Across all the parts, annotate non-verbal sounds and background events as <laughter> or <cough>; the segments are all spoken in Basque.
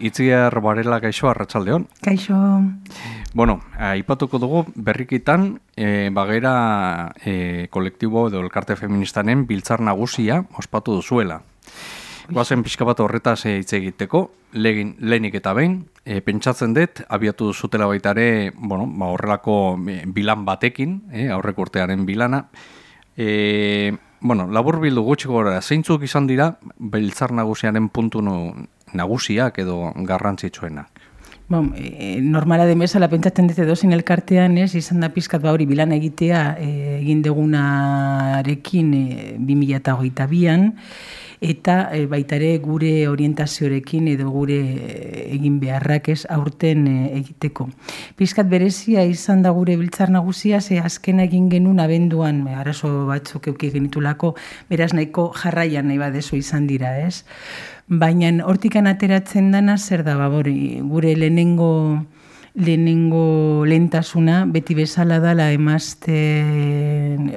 Itziar Barela gaixo arratsaldeon. Kaixo. Bueno, aipatuko dugu berrikitan e, bagera e, kolektibo edo elkarte feministanen biltzar nagusia ospatu duzuela. Goazen pixka bat horretaz e, hitz egiteko, legin, lehenik eta behin, e, pentsatzen dut, abiatu zutela baita ere, bueno, ba, horrelako bilan batekin, e, aurrek urtearen bilana. E, bueno, labur bildu gutxi gora, zeintzuk izan dira, biltzar nagusiaren puntu no, nagusiak edo garrantzitsuenak? Bon, e, normala de mesa la pentsatzen dut edo sin elkartean, ez, izan da pizkat ba hori bilan egitea e, egin degunarekin e, 2022an eta e, baita ere gure orientazioarekin edo gure e, egin beharrak ez aurten e, egiteko. Pizkat berezia izan da gure biltzar nagusia ze azken egin genuen abenduan arazo batzuk euki genitulako beraz nahiko jarraian nahi badezu izan dira, ez? Baina hortikan ateratzen dana zer da, babori, gure lehenengo lehenengo lentasuna beti bezala dala emazte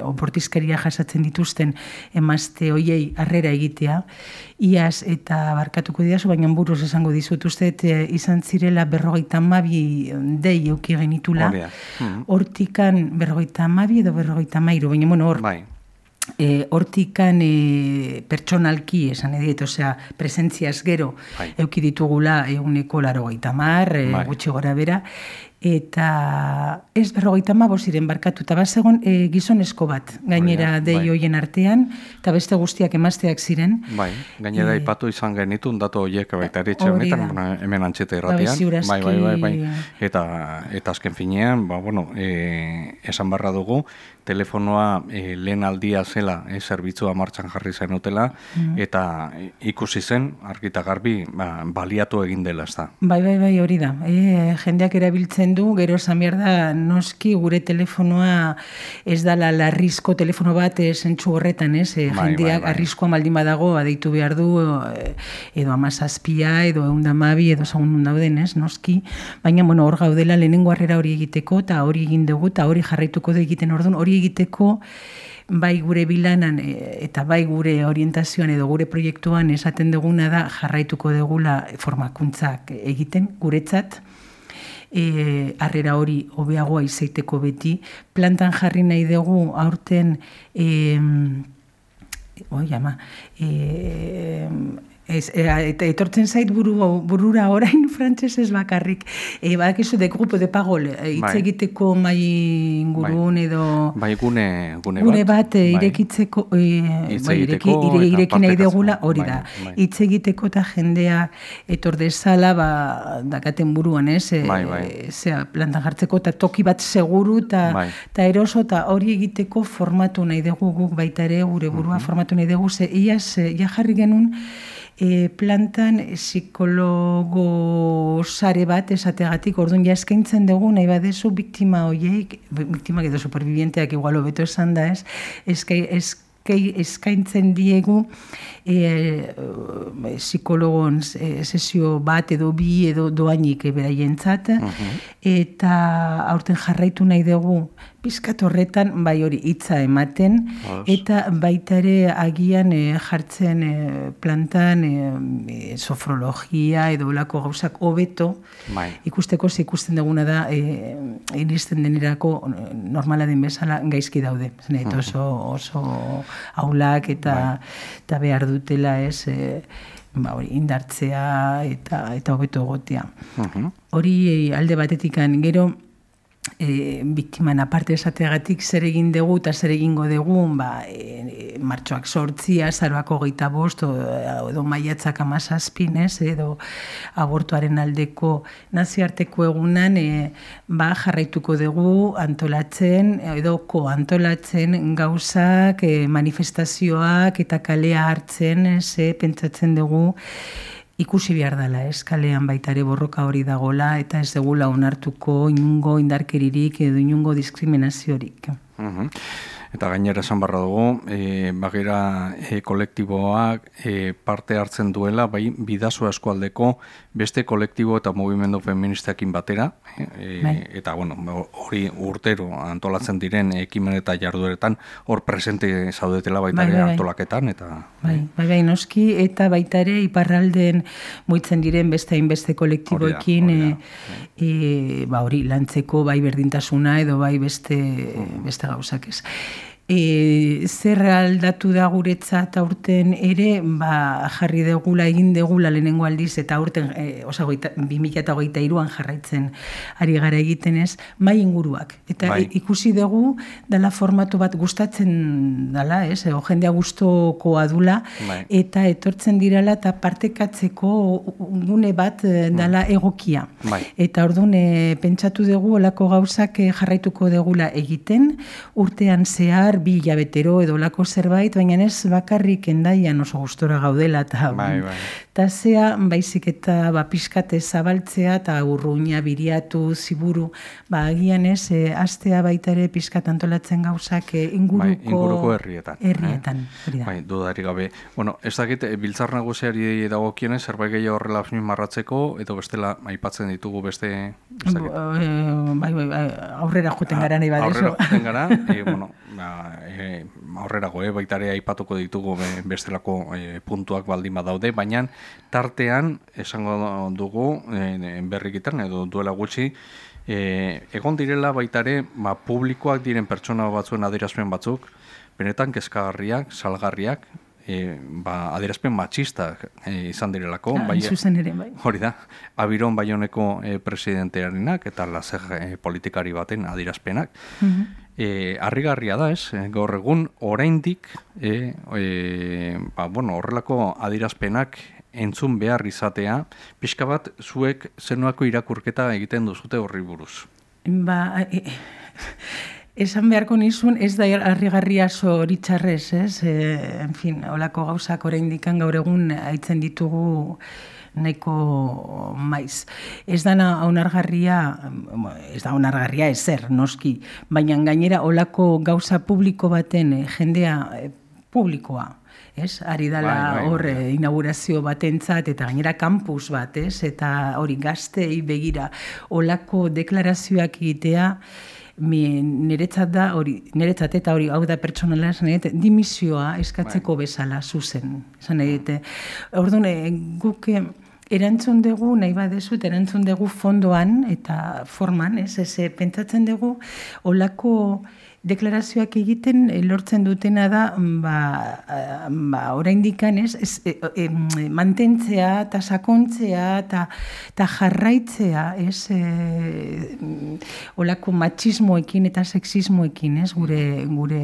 oportizkeria jasatzen dituzten emazte hoiei harrera egitea. Iaz eta barkatuko didazu baina buruz esango dizut uste e, izan zirela berrogeita mabi dei euki genitula. Hmm. hortikan berrogeita mabi edo berrogeita mairu baina bueno hor. Bai e, hortikan e, pertsonalki esan edit, osea, presentziaz gero bai. euki ditugula eguneko laro gaita mar, e, bai. gutxi gora bera, eta ez berrogeita ma ziren barkatu, eta bat zegoen e, gizonezko bat, gainera bai, dei hoien artean, eta beste guztiak emazteak ziren. Bai, gainera e, ipatu izan genitun, datu horiek baita eritxe honetan, hemen antxete irratian. Bai, bai, bai, bai, eta, eta azken finean, ba, bueno, e, esan barra dugu, telefonoa e, lehen aldia zela e, zerbitzua martxan jarri zen utela, mm. eta ikusi zen, argita garbi, ba, baliatu egin dela, ez da. Bai, bai, bai, hori da. E, jendeak erabiltzen du, gero zamir da, noski gure telefonoa ez dala larrizko telefono bat zentsu horretan, ez? E, bai, jendeak bai, bai. arriskoa maldin badago, adeitu behar du, edo amazazpia, edo eundamabi, edo zagun dauden, ez? Noski, baina, bueno, hor gaudela lehenengo harrera hori egiteko, eta hori egin dugu, eta hori jarraituko da egiten orduan, hori egiteko bai gure bilanan e, eta bai gure orientazioan edo gure proiektuan esaten duguna da jarraituko dugula formakuntzak egiten guretzat. E, arrera hori hobeagoa izaiteko beti. Plantan jarri nahi dugu aurten e, oi ama e, Ez, eta etortzen zait buru, burura orain <laughs> frantsesez bakarrik. E, badak iso de grupo de pagol, e, hitz bai. egiteko mai ingurun bai. edo... Bai, gune, gune, gune bat. E, bai. irekitzeko, e, bai, ireki, ire, ireki nahi degula hori da. Hitz egiteko eta jendea etor dezala, ba, dakaten buruan, ez? E, bai, bai. Zea, plantan jartzeko eta toki bat seguru eta bai. eroso eta hori egiteko formatu nahi dugu guk baita ere, gure burua formatu nahi dugu, ze iaz, ja jarri genuen, e, plantan psikologo sare bat esategatik, orduan ja eskaintzen dugu, nahi badezu biktima hoiek, biktima edo supervivienteak igual hobeto esan da ez, eskaintzen diegu e, psikologon e, sesio bat edo bi edo doainik beraientzat. Uh eta aurten jarraitu nahi dugu pizkat horretan bai hori hitza ematen eta baita ere agian e, jartzen e, plantan e, sofrologia edo lako gauzak hobeto bai. ikusteko ze ikusten duguna da e, iristen denerako normala den bezala gaizki daude eta oso, oso aulak eta, bai. eta behar dutela ez e, ba, hori, indartzea eta eta hobeto egotea. Hori alde batetikan gero e, biktiman aparte esateagatik zer egin dugu eta zer egingo dugu ba, e, martxoak sortzia, zaroako geita bost, edo maiatzak amazazpin, edo abortuaren aldeko naziarteko egunan e, ba, jarraituko dugu antolatzen, edo ko antolatzen gauzak, e, manifestazioak eta kalea hartzen, ze pentsatzen dugu, ikusi behar dela, eskalean baita ere borroka hori dagola eta ez degula onartuko inungo indarkeririk edo inungo diskriminaziorik. Uh Eta gainera esan barra dugu, e, bagera e, kolektiboak e, parte hartzen duela, bai bidazo eskualdeko beste kolektibo eta movimendu feministakin batera, e, bai. eta bueno, hori urtero antolatzen diren ekimen eta jardueretan hor presente zaudetela baita bai, bai, bai. antolaketan. Eta, bai, bai, bai, noski, eta baita ere iparralden moitzen diren beste hainbeste kolektiboekin, e, e, ba hori, lantzeko bai berdintasuna edo bai beste, beste gauzak ez e, zer aldatu da guretzat aurten ere, ba, jarri degula, egin degula lehenengo aldiz, eta aurten, e, oza, goita, 2008 iruan jarraitzen ari gara egiten ez, mai inguruak. Eta bai. ikusi dugu, dala formatu bat gustatzen dala, ez, o, jendea guztokoa dula, bai. eta etortzen dirala, eta partekatzeko gune bat e, dala bai. egokia. Bai. Eta orduan, e, pentsatu dugu, olako gauzak e, jarraituko degula egiten, urtean zehar, bi hilabetero edo lako zerbait, baina ez bakarrik endaian oso gustora gaudela eta bai, bai. Ta zea, baizik eta ba, piskate zabaltzea eta urruña biriatu, ziburu, ba, agian ez, e, astea baita ere piskat antolatzen gauzak e, inguruko, bai, inguruko herrietan. Herrietan, eh? Bai, dudari gabe. Bueno, ez dakit, e, biltzar nagusiari dago kionez, zerbait gehiago horrela marratzeko, edo bestela aipatzen ditugu beste... Ez dakit. E, bai, bai, bai, aurrera juten gara nahi badezu. Aurrera juten gara, <laughs> e, bueno, ba, e, aurrera goe, baitare aipatuko ditugu bestelako e, puntuak baldin badaude, baina tartean esango dugu e, berrikitan edo duela gutxi e, egon direla baitare ba, publikoak diren pertsona batzuen adirazpen batzuk benetan kezkagarriak, salgarriak e, ba, adirazpen matxista e, izan direlako. Ah, bai, zuzen ere, bai. Hori da, abiron baioneko e, presidentearinak eta lazer e, politikari baten adirazpenak. Mm E, arrigarria da, ez, gaur egun, oraindik e, e, ba, bueno, horrelako adirazpenak entzun behar izatea, pixka bat zuek zenuako irakurketa egiten duzute horri buruz. Ba, e, esan beharko nizun, ez da harrigarria zo horitxarrez, ez? E, en fin, olako gauzak orain dikan gaur egun haitzen ditugu nahiko maiz. Ez dana onargarria, ez da onargarria ezer, noski, baina gainera olako gauza publiko baten eh, jendea eh, publikoa, ez? Ari dala bai, bai, hor bai. inaugurazio batentzat eta gainera kampus bat, ez? Eta hori gaztei begira olako deklarazioak egitea mi niretzat da hori niretzat eta hori hau da pertsonala esan dimisioa eskatzeko bezala zuzen esan edite orduan eh, guk erantzun dugu, nahi badezut, erantzun dugu fondoan eta forman, ez, ez, pentsatzen dugu, olako deklarazioak egiten eh, lortzen dutena da ba, eh, ba oraindik ez, ez e, e, mantentzea eta sakontzea eta ta jarraitzea ez e, olako matxismoekin eta sexismoekin ez gure gure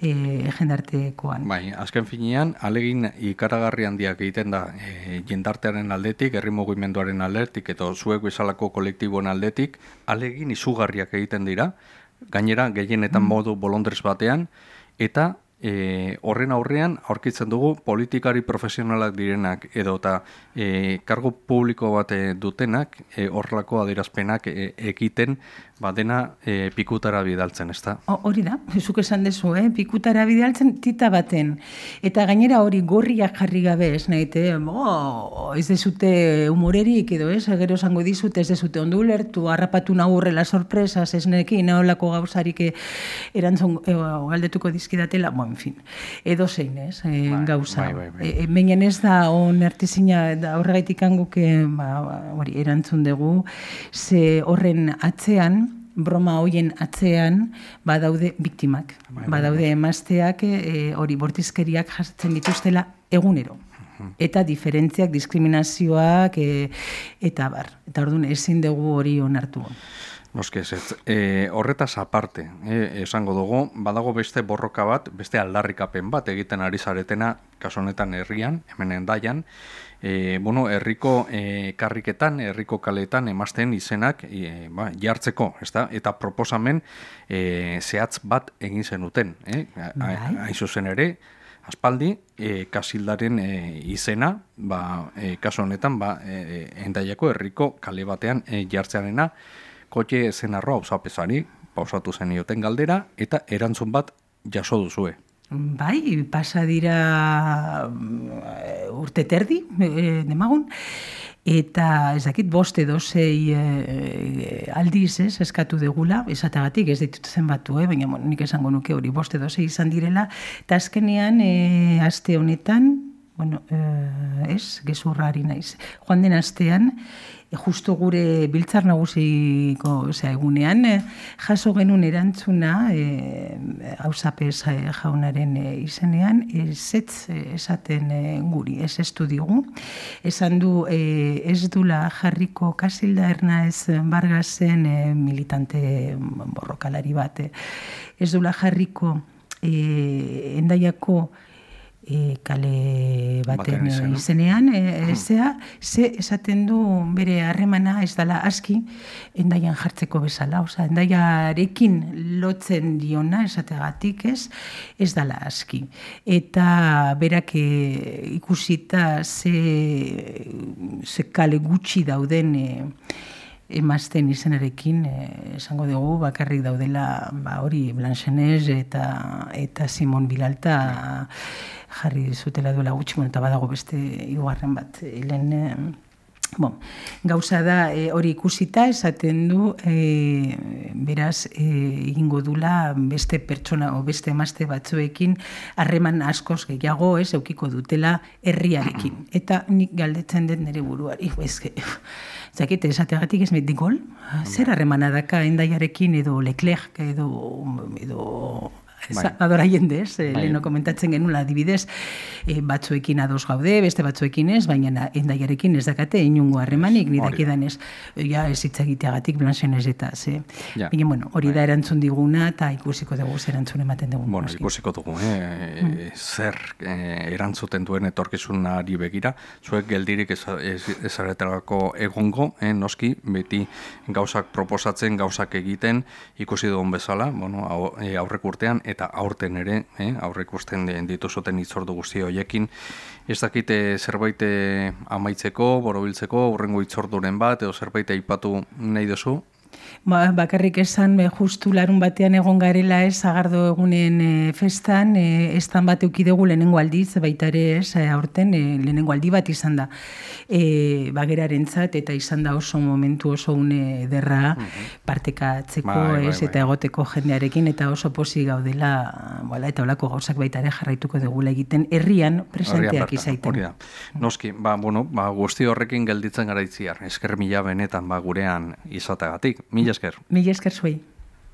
e, jendartekoan. Bai azken finean alegin ikaragarri handiak egiten da e, jendartearen aldetik herri mugimenduaren aldetik eta zuek bezalako kolektiboen aldetik alegin izugarriak egiten dira gainera gehienetan mm. modu bolondrez batean, eta e, horren aurrean aurkitzen dugu politikari profesionalak direnak edo eta e, kargo publiko bat dutenak e, horrelako adirazpenak e, ekiten badena e, pikutara bidaltzen, ez da? Hori da, zuk esan dezu, eh? pikutara bidaltzen tita baten. Eta gainera hori gorriak jarri gabe, ez nahi, oh, ez dezute humorerik edo ez, gero zango dizut, ez dezute ondu lertu, harrapatu nagurrela sorpresas, ez neki, naholako gauzarik erantzun e, galdetuko dizkidatela, bo, en fin, edo zein, ez, e, gauza. Bai, bai, bai. E, ez da, on artizina, da horregaitik anguke, ba, hori, erantzun dugu, ze horren atzean, broma hoien atzean badaude biktimak. Bai, bai, badaude bai. emazteak e, hori bortizkeriak jasatzen dituztela egunero. Eta diferentziak, diskriminazioak e, eta bar. Eta orduan ezin dugu hori onartu. Noske ez, e, horretaz aparte, e, esango dugu, badago beste borroka bat, beste aldarrikapen bat egiten ari zaretena, kaso honetan herrian, hemen endaian, e, bueno, herriko e, karriketan, herriko kaletan emazten izenak e, ba, jartzeko, ezta? eta proposamen e, zehatz bat egin zenuten. Eh? Bai. Hain zuzen ere, aspaldi, e, kasildaren e, izena, ba, e, kaso honetan, ba, e, endaiako herriko kale batean e, jartzearena, kotxe zenarroa usapesari, pausatu zen ioten galdera, eta erantzun bat jaso duzue. Bai, pasa dira mm, urte terdi, e, demagun, eta ez dakit boste dozei e, aldiz ez, eskatu degula, esatagatik ez ditut zen batu, eh? baina nik esango nuke hori boste dozei izan direla, eta azkenean, e, aste honetan, bueno, e, ez, gezurrari naiz, joan den astean, justo gure biltzar nagusiko osea, egunean eh, jaso genuen erantzuna e, hausapes e, jaunaren e, izenean ez esaten guri ez estudigu esan du ez dula jarriko kasilda erna ez bargazen militante borrokalari bat. Ez dula jarriko endaiako e, kale baten izenean, e, zea, ze esaten du bere harremana ez dala aski, endaian jartzeko bezala, oza, endaiarekin lotzen diona, esategatik ez, ez dala aski. Eta berak e, ikusita ze, ze kale gutxi dauden e, emazten izenarekin eh, esango dugu bakarrik daudela ba, hori Blanchenes eta eta Simon Bilalta jarri zutela duela gutxi eta badago beste igarren bat helen eh, bon, gauza da eh, hori ikusita esaten du beraz egingo dula beste pertsona o beste emazte batzuekin harreman askoz gehiago ez eukiko dutela herriarekin. <clears throat> Eta nik galdetzen dut nire buruari ezke Zakit, esategatik ez met digol, zer harremana daka endaiarekin edo Leclerc edo, edo bai. adora jende, ez? Eh, bai. Leheno komentatzen genula adibidez, e, batzuekin ados gaude, beste batzuekin ez, baina endaiarekin ez dakate inungo harremanik, ni dakidan ez, ja, ez hitz egiteagatik blanxen ez eta, ze. Ja. Baina, bueno, hori da bai. erantzun diguna, eta ikusiko dugu zer erantzun ematen dugu. Bueno, ikusiko dugu, eh? Mm. zer eh, erantzuten duen etorkizunari begira, zuek geldirik ezaretelako ez egongo, eh, noski, beti gauzak proposatzen, gauzak egiten, ikusi dugun bezala, bueno, aurrek urtean, eta aurten ere, eh, aurrek usten dituzuten itzordu guzti hoiekin, ez dakite zerbait eh, amaitzeko, borobiltzeko, urrengo itzorduren bat, edo zerbait aipatu nahi duzu, Ba, bakarrik esan, e, justu larun batean egon garela ez, agardo egunen e, festan, e, estan bat eukidegu lehenengo aldiz, baita ere ez, aurten, e, lehenengo aldi bat izan da. E, bageraren zat, eta izan da oso momentu oso une derra mhm. partekatzeko bai, bai, ez, bai, eta egoteko jendearekin, eta oso posi gaudela, bala, eta olako gauzak baita ere jarraituko degula egiten, herrian presenteak izaiten. Hori da. Noski, ba, bueno, ba, guzti horrekin gelditzen gara itziar, esker mila benetan ba, gurean izatagatik. Mila esker. Mila esker zuei.